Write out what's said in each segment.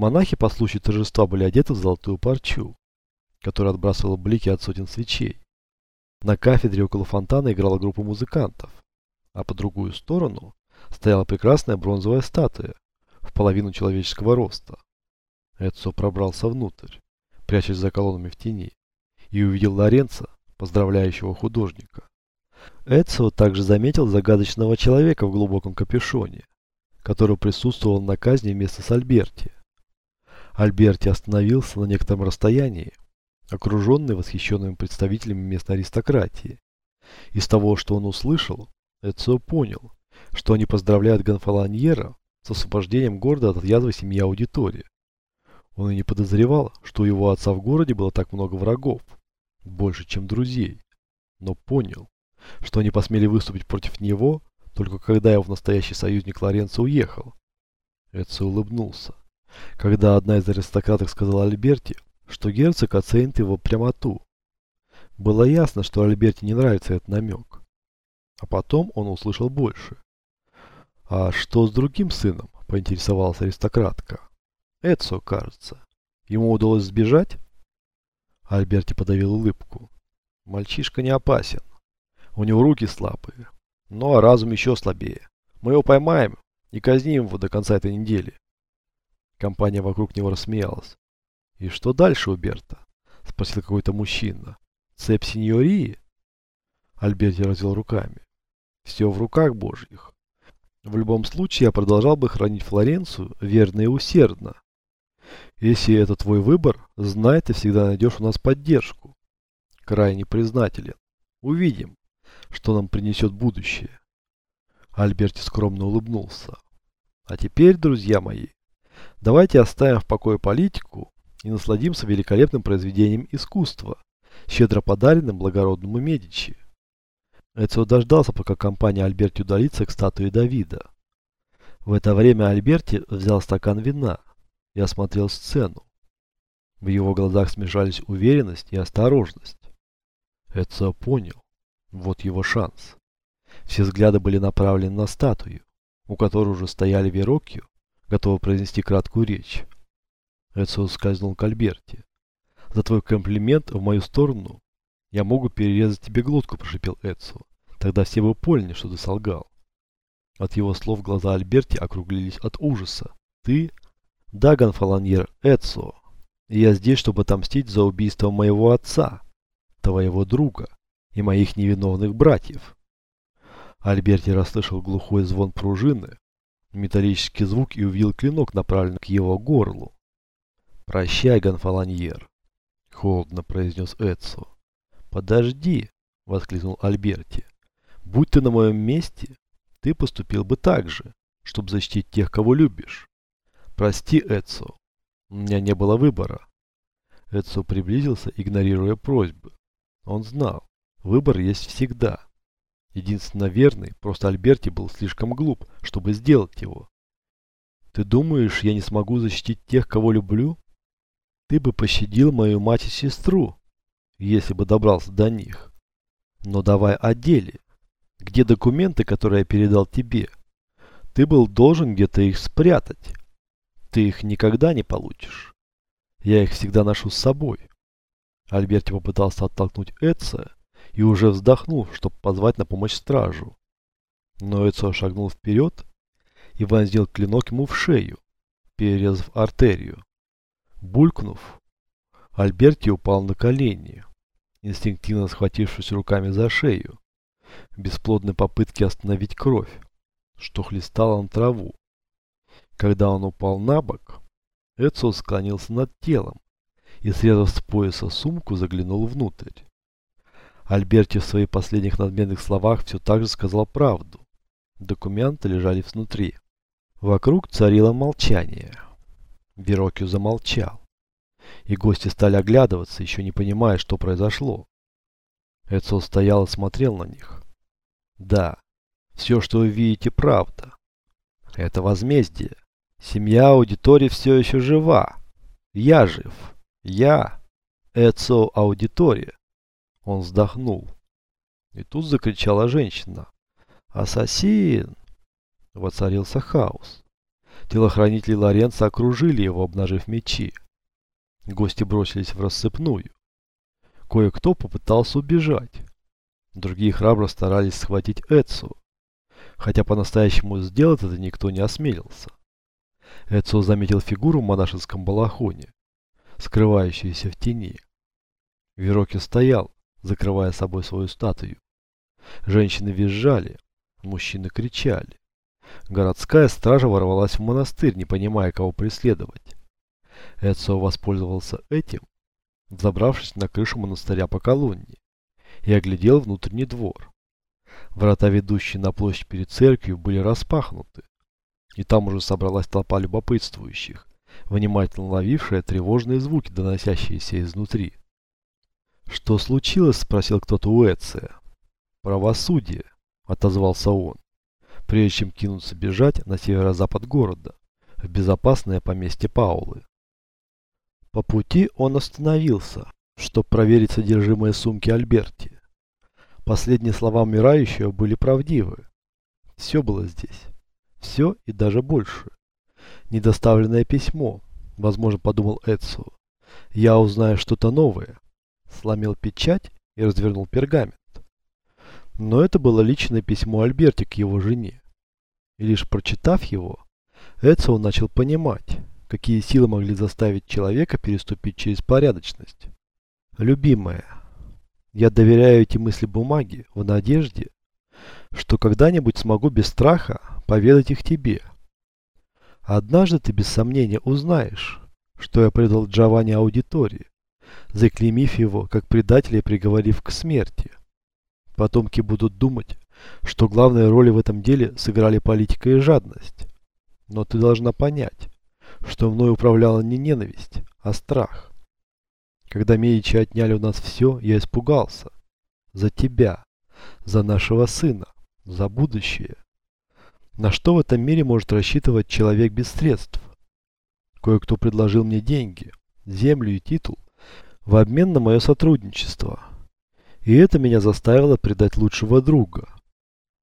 Монахи по случаю торжества были одеты в золотую парчу, которая отбрасывала блики от сотен свечей. На кафедре около фонтана играла группа музыкантов, а по другую сторону стояла прекрасная бронзовая статуя в половину человеческого роста. Эдсо пробрался внутрь, прячась за колоннами в тени, и увидел Лоренца, поздравляющего художника. Эдсо также заметил загадочного человека в глубоком капюшоне, который присутствовал на казни вместе с Альберти. Остановился на некотором расстоянии, окруженный восхищенными представителями местной аристократии. Из того, что он услышал, Эцио понял, что они поздравляют Гонфаланьера с освобождением города от язвы семьи аудитории. Он и не подозревал, что у его отца в городе было так много врагов, больше, чем друзей, но понял, что они посмели выступить против него, только когда его настоящий союзник Лоренцо уехал. Эцио улыбнулся, когда одна из аристократок сказала Альберти, что герцог оценит его прямоту. Было ясно, что Альберти не нравится этот намек. А потом он услышал больше. «А что с другим сыном?» – поинтересовалась аристократка. «Эдсо, кажется. Ему удалось сбежать?» Альберти подавил улыбку. «Мальчишка не опасен. У него руки слабые. Ну а разум еще слабее. Мы его поймаем и казним его до конца этой недели». Компания вокруг него рассмеялась. «И что дальше у Берта?» – спросил какой-то мужчина. «Цепь сеньории?» Альберти развел руками. «Все в руках божьих. В любом случае я продолжал бы хранить Флоренцию верно и усердно. Если это твой выбор, знай, ты всегда найдешь у нас поддержку. Крайне признателен. Увидим, что нам принесет будущее». Альберти скромно улыбнулся. «А теперь, друзья мои, давайте оставим в покое политику и насладимся великолепным произведением искусства, щедро подаренным благородному Медичи. Эцио дождался, пока компания Альберти удалится к статуе Давида. В это время Альберти взял стакан вина и осмотрел сцену. В его глазах смешались уверенность и осторожность. Эцио понял, вот его шанс. Все взгляды были направлены на статую, у которой уже стояли Верокью, готовы произнести краткую речь. Эцио скользнул к Альберте. «За твой комплимент в мою сторону я могу перерезать тебе глотку», – прошипел Эцио. «Тогда все бы поняли, что ты солгал». От его слов глаза Альберти округлились от ужаса. «Ты?» «Да, Гонфаланьер, Эцио. И я здесь, чтобы отомстить за убийство моего отца, твоего друга и моих невиновных братьев». Альберти расслышал глухой звон пружины, металлический звук и увидел клинок, направленный к его горлу. «Прощай, Гонфаланьер», — холодно произнес Эдсо. «Подожди», — воскликнул Альберти. «Будь ты на моем месте, ты поступил бы так же, чтобы защитить тех, кого любишь. Прости, Эдсо, у меня не было выбора». Эдсо приблизился, игнорируя просьбы. Он знал, выбор есть всегда. Единственно верный, просто Альберти был слишком глуп, чтобы сделать его. «Ты думаешь, я не смогу защитить тех, кого люблю?» Ты бы пощадил мою мать и сестру, если бы добрался до них. Но давай о деле. Где документы, которые я передал тебе? Ты был должен где-то их спрятать. Ты их никогда не получишь. Я их всегда ношу с собой. Альберти попытался оттолкнуть Эдса и уже вздохнул, чтобы позвать на помощь стражу. Но Эдсо шагнул вперед и вонзил клинок ему в шею, перерезав артерию. Булькнув, Альберти упал на колени, инстинктивно схватившись руками за шею, в бесплодной попытке остановить кровь, что хлестала на траву. Когда он упал на бок, Эдсо склонился над телом и, срезав с пояса сумку, заглянул внутрь. Альберти в своих последних надменных словах все так же сказал правду. Документы лежали внутри. Вокруг царило молчание. Верокью замолчал. И гости стали оглядываться, еще не понимая, что произошло. Эдсо стоял и смотрел на них. Да, все, что вы видите, правда. Это возмездие. Семья аудитории все еще жива. Я жив. Я Эдсо аудитория. Он вздохнул. И тут закричала женщина. «Ассасин!» Воцарился хаос. Телохранители Лоренца окружили его, обнажив мечи. Гости бросились в рассыпную. Кое-кто попытался убежать. Другие храбро старались схватить Эцу, хотя по-настоящему сделать это никто не осмелился. Эцо заметил фигуру в монашеском балахоне, скрывающуюся в тени. Вероки стоял, закрывая собой свою статую. Женщины визжали, мужчины кричали. Городская стража ворвалась в монастырь, не понимая, кого преследовать. Эцо воспользовался этим, забравшись на крышу монастыря по колонне, и оглядел внутренний двор. Врата, ведущие на площадь перед церковью, были распахнуты, и там уже собралась толпа любопытствующих, внимательно ловившая тревожные звуки, доносящиеся изнутри. «Что случилось?» – спросил кто-то у Эция. «Правосудие», – отозвался он, прежде чем кинуться бежать на северо-запад города, в безопасное поместье Паулы. По пути он остановился, чтобы проверить содержимое сумки Альберти. Последние слова умирающего были правдивы. Все было здесь. Все и даже больше. Недоставленное письмо, возможно, подумал Эдсо. Я узнаю что-то новое. Сломил печать и развернул пергамент. Но это было личное письмо Альберти к его жене. И лишь прочитав его, Эдсо начал понимать, какие силы могли заставить человека переступить через порядочность. Любимая, я доверяю эти мысли бумаге в надежде, что когда-нибудь смогу без страха поведать их тебе. Однажды ты без сомнения узнаешь, что я предал Джованни аудитории, заклеймив его как предателя и приговорив к смерти. Потомки будут думать, что главные роли в этом деле сыграли политика и жадность. Но ты должна понять, что мной управляла не ненависть, а страх. Когда Медичи отняли у нас все, я испугался. За тебя, за нашего сына, за будущее. На что в этом мире может рассчитывать человек без средств? Кое-кто предложил мне деньги, землю и титул в обмен на мое сотрудничество. И это меня заставило предать лучшего друга.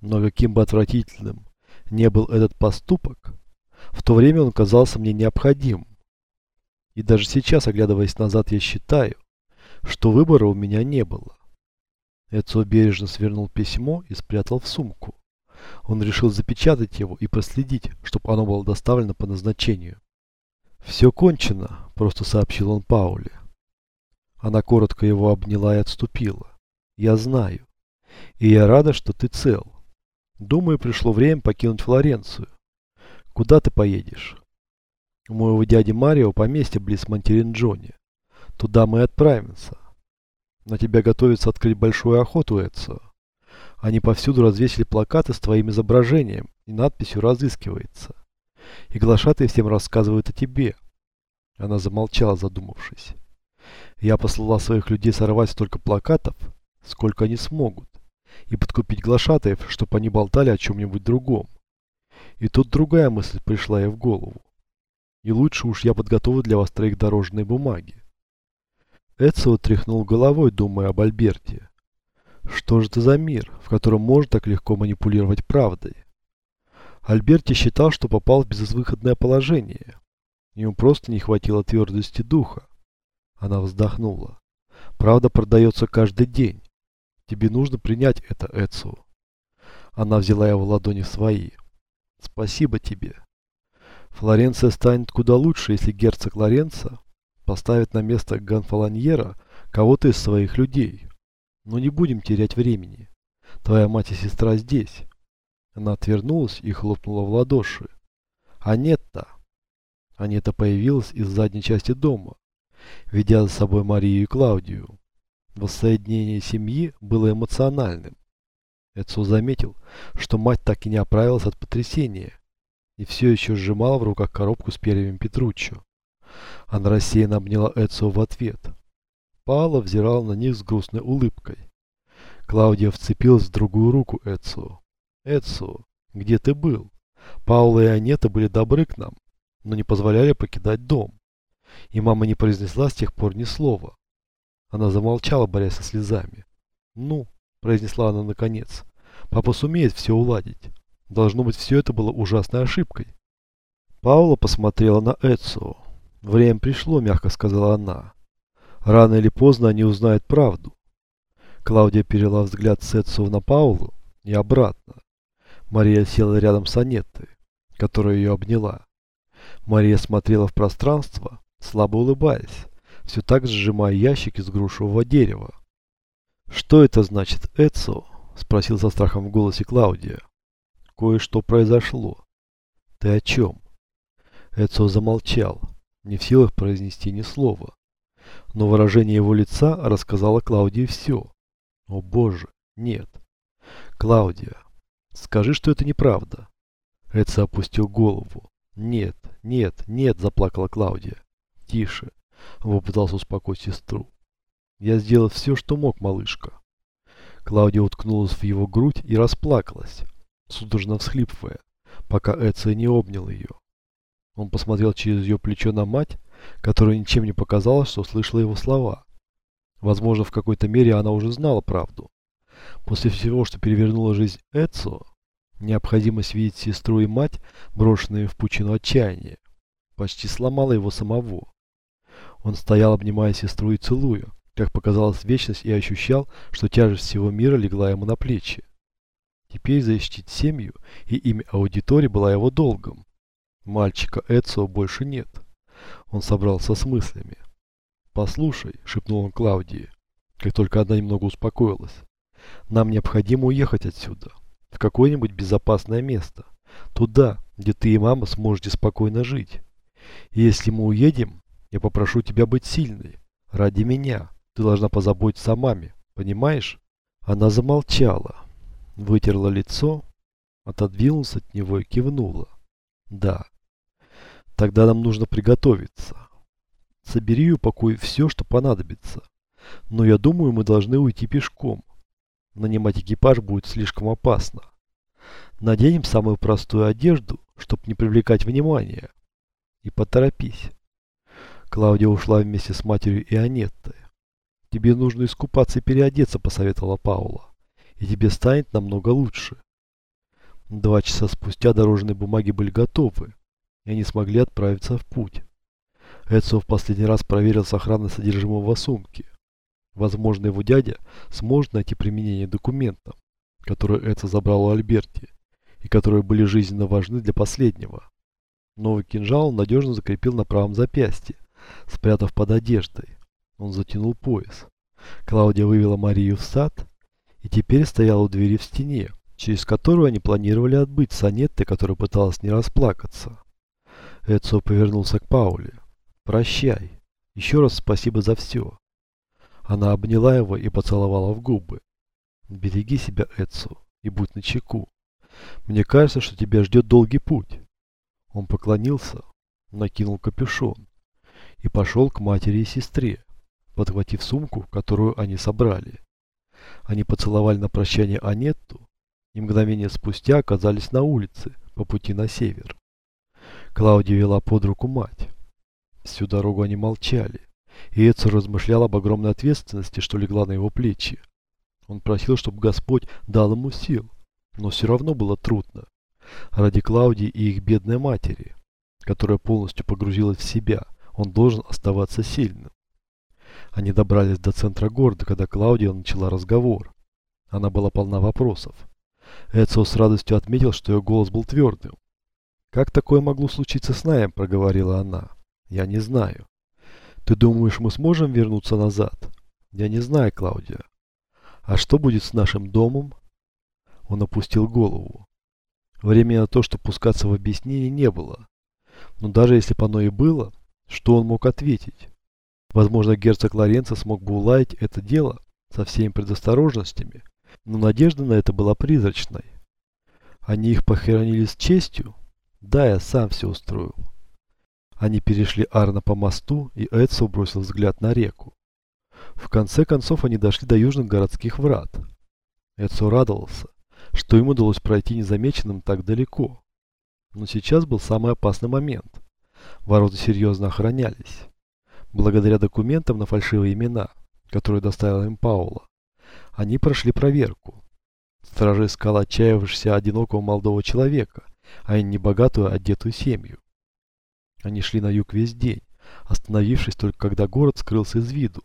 Но каким бы отвратительным не был этот поступок, в то время он казался мне необходимым. И даже сейчас, оглядываясь назад, я считаю, что выбора у меня не было. Эцо бережно свернул письмо и спрятал в сумку. Он решил запечатать его и проследить, чтобы оно было доставлено по назначению. «Все кончено», – просто сообщил он Пауле. Она коротко его обняла и отступила. «Я знаю. И я рада, что ты цел. Думаю, пришло время покинуть Флоренцию. Куда ты поедешь?» У моего дяди Марио поместье близ Монтеринджони. Туда мы отправимся. На тебя готовится открыть большую охоту, Эдсо. Они повсюду развесили плакаты с твоим изображением и надписью «Разыскивается». И глашатые всем рассказывают о тебе. Она замолчала, задумавшись. Я послала своих людей сорвать столько плакатов, сколько они смогут, и подкупить глашатаев, чтобы они болтали о чем-нибудь другом. И тут другая мысль пришла ей в голову. И лучше уж я подготовлю для вас троих дорожные бумаги. Эцио тряхнул головой, думая об Альберте. Что же это за мир, в котором можно так легко манипулировать правдой? Альберти считал, что попал в безвыходное положение. Ему просто не хватило твердости духа. Она вздохнула. Правда продается каждый день. Тебе нужно принять это, Эцио. Она взяла его ладони в свои. Спасибо тебе. Флоренция станет куда лучше, если герцог Лоренцо поставит на место Гонфаланьера кого-то из своих людей. Но не будем терять времени. Твоя мать и сестра здесь. Она отвернулась и хлопнула в ладоши. Анетта. Анетта появилась из задней части дома, ведя за собой Марию и Клаудию. Воссоединение семьи было эмоциональным. Эцо заметил, что мать так и не оправилась от потрясения и все еще сжимала в руках коробку с перьями Петруччо. Она рассеянно обняла Эцио в ответ. Паола взирала на них с грустной улыбкой. Клаудия вцепилась в другую руку Эцио. «Эцио, где ты был? Паула и Анета были добры к нам, но не позволяли покидать дом. И мама не произнесла с тех пор ни слова. Она замолчала, борясь со слезами. «Ну», — произнесла она наконец, — «папа сумеет все уладить. Должно быть, все это было ужасной ошибкой. Паула посмотрела на Эцио. «Время пришло», — мягко сказала она. «Рано или поздно они узнают правду». Клаудия перела взгляд с Эцио на Паулу и обратно. Мария села рядом с Анеттой, которая ее обняла. Мария смотрела в пространство, слабо улыбаясь, все так же сжимая ящик из грушевого дерева. «Что это значит, Эцио?» — спросил со страхом в голосе Клаудия. «Кое-что произошло». «Ты о чем?» Эцио замолчал, не в силах произнести ни слова. Но выражение его лица рассказало Клаудии все. «О боже, нет!» «Клаудия, скажи, что это неправда!» Эцио опустил голову. «Нет, нет, нет!» – заплакала Клаудия. «Тише!» – попытался успокоить сестру. «Я сделал все, что мог, малышка». Клаудия уткнулась в его грудь и расплакалась, судорожно всхлипывая, пока Эция не обнял ее. Он посмотрел через ее плечо на мать, которая ничем не показала, что слышала его слова. Возможно, в какой-то мере она уже знала правду. После всего, что перевернула жизнь Эцио, необходимость видеть сестру и мать, брошенные в пучину отчаяния, почти сломала его самого. Он стоял, обнимая сестру и целуя, как показалась вечность, и ощущал, что тяжесть всего мира легла ему на плечи. Теперь защитить семью и имя аудитории была его долгом. Мальчика Эцио больше нет. Он собрался с мыслями. «Послушай», — шепнул он Клаудии, как только она немного успокоилась, — «нам необходимо уехать отсюда, в какое-нибудь безопасное место, туда, где ты и мама сможете спокойно жить. И если мы уедем, я попрошу тебя быть сильной. Ради меня. Ты должна позаботиться о маме. Понимаешь? Она замолчала, вытерла лицо, отодвинулась от него и кивнула. Да. Тогда нам нужно приготовиться. Собери и упакуй все, что понадобится. Но я думаю, мы должны уйти пешком. Нанимать экипаж будет слишком опасно. Наденем самую простую одежду, чтобы не привлекать внимания. И поторопись. Клаудия ушла вместе с матерью и Анеттой. «Тебе нужно искупаться и переодеться», — посоветовала Паула. «И тебе станет намного лучше». Два часа спустя дорожные бумаги были готовы, и они смогли отправиться в путь. Эдсо в последний раз проверил сохранность содержимого сумки. Возможно, его дядя сможет найти применение документам, которые Эдсо забрал у Альберти, и которые были жизненно важны для последнего. Новый кинжал надежно закрепил на правом запястье, спрятав под одеждой. Он затянул пояс. Клаудия вывела Марию в сад и теперь стояла у двери в стене, через которую они планировали отбыть с Анеттой, которая пыталась не расплакаться. Эдсо повернулся к Пауле. «Прощай. Еще раз спасибо за все». Она обняла его и поцеловала в губы. «Береги себя, Эдсо, и будь начеку. Мне кажется, что тебя ждет долгий путь». Он поклонился, накинул капюшон и пошел к матери и сестре, подхватив сумку, которую они собрали. Они поцеловали на прощание Анетту и мгновение спустя оказались на улице по пути на север. Клаудия вела под руку мать. Всю дорогу они молчали, и Эцер размышлял об огромной ответственности, что легла на его плечи. Он просил, чтобы Господь дал ему сил, но все равно было трудно. Ради Клаудии и их бедной матери, которая полностью погрузилась в себя – он должен оставаться сильным. Они добрались до центра города, когда Клаудия начала разговор. Она была полна вопросов. Эцио с радостью отметил, что ее голос был твердым. «Как такое могло случиться с Наем?» – проговорила она. «Я не знаю». «Ты думаешь, мы сможем вернуться назад?» «Я не знаю, Клаудия». «А что будет с нашим домом?» Он опустил голову. Времени на то, чтобы пускаться в объяснение, не было. Но даже если бы оно и было, что он мог ответить? Возможно, герцог Лоренцо смог бы уладить это дело со всеми предосторожностями, но надежда на это была призрачной. Они их похоронили с честью? Да, я сам все устроил. Они перешли Арна по мосту, и Эдсо бросил взгляд на реку. В конце концов они дошли до южных городских врат. Эдсо радовался, что ему удалось пройти незамеченным так далеко. Но сейчас был самый опасный момент – Ворота серьезно охранялись. Благодаря документам на фальшивые имена, которые доставила им Паула, они прошли проверку. Стража искала отчаявшегося одинокого молодого человека, а не богатую одетую семью. Они шли на юг весь день, остановившись только когда город скрылся из виду,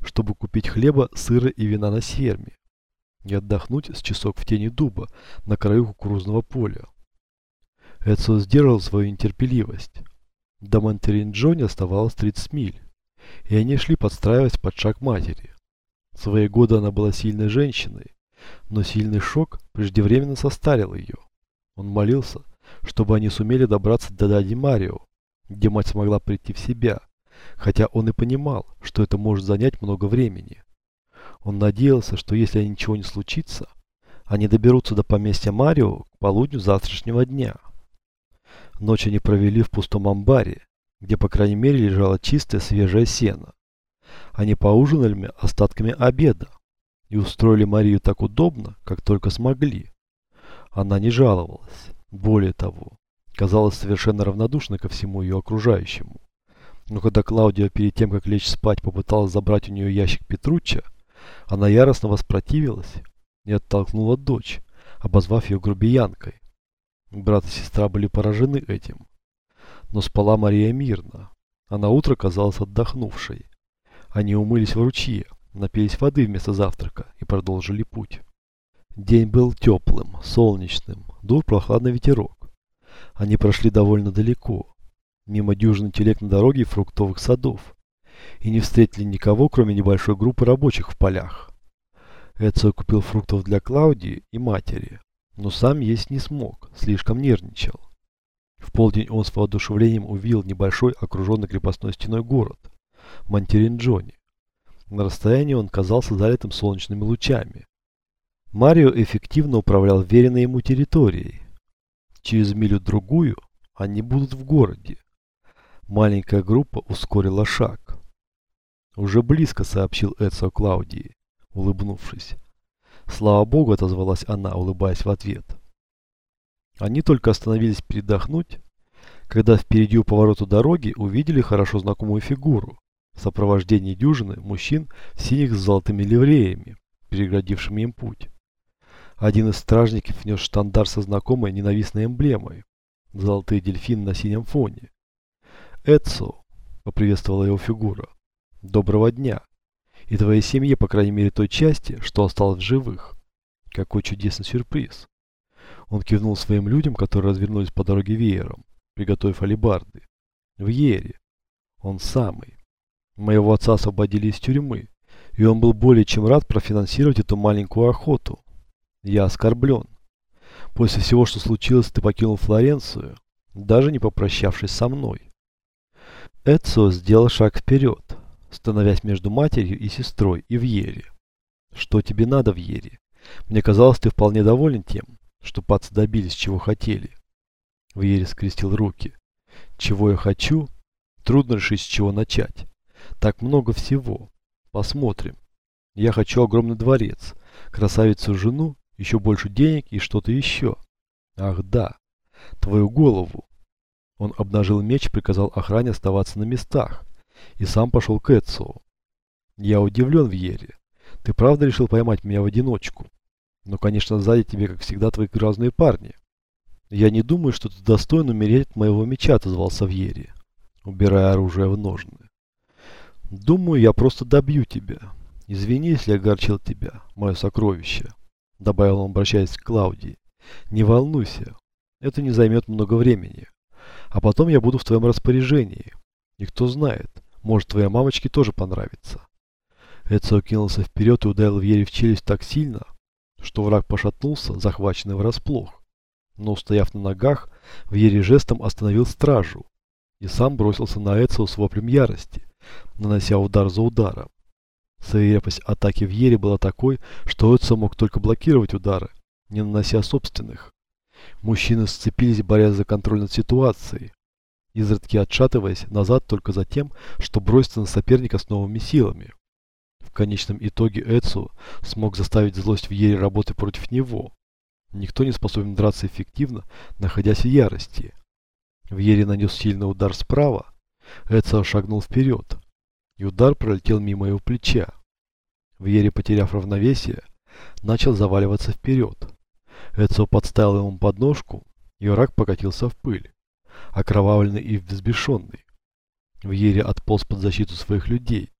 чтобы купить хлеба, сыра и вина на ферме и отдохнуть с часок в тени дуба на краю кукурузного поля. Эдсо сдержал свою нетерпеливость. До Монтеринджони оставалось 30 миль, и они шли подстраиваясь под шаг матери. В свои годы она была сильной женщиной, но сильный шок преждевременно состарил ее. Он молился, чтобы они сумели добраться до Дади Марио, где мать смогла прийти в себя, хотя он и понимал, что это может занять много времени. Он надеялся, что если ничего не случится, они доберутся до поместья Марио к полудню завтрашнего дня. Ночь они провели в пустом амбаре, где по крайней мере лежало чистое свежее сено. Они поужинали остатками обеда и устроили Марию так удобно, как только смогли. Она не жаловалась. Более того, казалась совершенно равнодушной ко всему ее окружающему. Но когда Клаудия перед тем, как лечь спать, попыталась забрать у нее ящик Петручча, она яростно воспротивилась и оттолкнула дочь, обозвав ее грубиянкой. Брат и сестра были поражены этим. Но спала Мария мирно, а на утро казалась отдохнувшей. Они умылись в ручье, напились воды вместо завтрака и продолжили путь. День был теплым, солнечным, дул прохладный ветерок. Они прошли довольно далеко, мимо дюжины телег на дороге и фруктовых садов, и не встретили никого, кроме небольшой группы рабочих в полях. Эцио купил фруктов для Клаудии и матери, но сам есть не смог, слишком нервничал. В полдень он с воодушевлением увидел небольшой окруженный крепостной стеной город – Монтеринджони. На расстоянии он казался залитым солнечными лучами. Марио эффективно управлял веренной ему территорией. Через милю-другую они будут в городе. Маленькая группа ускорила шаг. «Уже близко», — сообщил Эдсо Клаудии, улыбнувшись. «Слава богу», — отозвалась она, улыбаясь в ответ. Они только остановились передохнуть, когда впереди у поворота дороги увидели хорошо знакомую фигуру в сопровождении дюжины мужчин в синих с золотыми ливреями, переградившими им путь. Один из стражников нес штандарт со знакомой ненавистной эмблемой – золотые дельфины на синем фоне. «Эдсо», – поприветствовала его фигура, Доброго дня. И твоей семье, по крайней мере, той части, что осталось в живых. Какой чудесный сюрприз. Он кивнул своим людям, которые развернулись по дороге веером, приготовив алибарды. В Ере. Он самый. Моего отца освободили из тюрьмы, и он был более чем рад профинансировать эту маленькую охоту. Я оскорблен. После всего, что случилось, ты покинул Флоренцию, даже не попрощавшись со мной. Эдсо сделал шаг вперед становясь между матерью и сестрой и в Ере. Что тебе надо в Ере? Мне казалось, ты вполне доволен тем, что пацы добились, чего хотели. В Ере скрестил руки. Чего я хочу? Трудно решить, с чего начать. Так много всего. Посмотрим. Я хочу огромный дворец, красавицу жену, еще больше денег и что-то еще. Ах да, твою голову. Он обнажил меч и приказал охране оставаться на местах, и сам пошел к Эцио. Я удивлен в. Ты правда решил поймать меня в одиночку? Но, конечно, сзади тебе, как всегда, твои грязные парни. Я не думаю, что ты достоин умереть от моего меча, отозвался в убирая оружие в ножны. Думаю, я просто добью тебя. Извини, если огорчил тебя, мое сокровище, добавил он, обращаясь к Клаудии. Не волнуйся, это не займет много времени. А потом я буду в твоем распоряжении. И кто знает, может, твоей мамочке тоже понравится. Эцио кинулся вперед и ударил Вьере в челюсть так сильно, что враг пошатнулся, захваченный врасплох. Но, устояв на ногах, Вьере жестом остановил стражу и сам бросился на Эцио с воплем ярости, нанося удар за ударом. Свирепость атаки в Ере была такой, что Эцио мог только блокировать удары, не нанося собственных. Мужчины сцепились, борясь за контроль над ситуацией, изредки отшатываясь назад только за тем, что броситься на соперника с новыми силами. В конечном итоге Эцу смог заставить злость в Ере работать против него. Никто не способен драться эффективно, находясь в ярости. В Ере нанес сильный удар справа, Эцу шагнул вперед, и удар пролетел мимо его плеча. В Ере, потеряв равновесие, начал заваливаться вперед. Эцо подставил ему подножку, и враг покатился в пыль окровавленный и взбешенный. Вьери отполз под защиту своих людей,